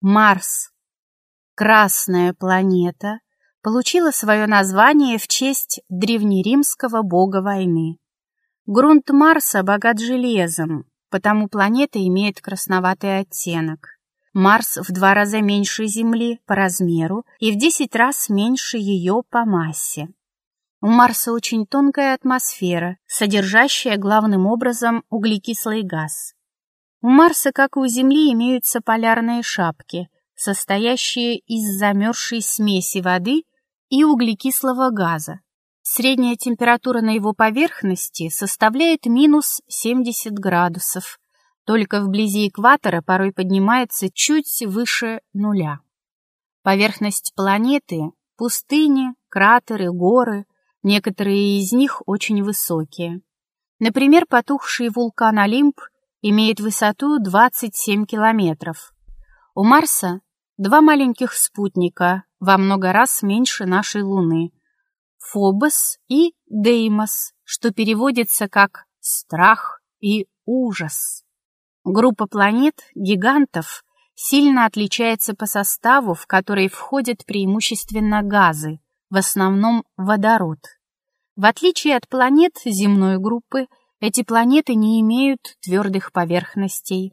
Марс. Красная планета получила свое название в честь древнеримского бога войны. Грунт Марса богат железом, потому планета имеет красноватый оттенок. Марс в два раза меньше Земли по размеру и в десять раз меньше ее по массе. У Марса очень тонкая атмосфера, содержащая главным образом углекислый газ. У Марса, как и у Земли, имеются полярные шапки, состоящие из замерзшей смеси воды и углекислого газа. Средняя температура на его поверхности составляет минус 70 градусов, только вблизи экватора порой поднимается чуть выше нуля. Поверхность планеты – пустыни, кратеры, горы, некоторые из них очень высокие. Например, потухший вулкан Олимп имеет высоту 27 километров. У Марса два маленьких спутника, во много раз меньше нашей Луны – Фобос и Деймос, что переводится как «страх» и «ужас». Группа планет, гигантов, сильно отличается по составу, в который входят преимущественно газы, в основном водород. В отличие от планет земной группы, эти планеты не имеют твердых поверхностей.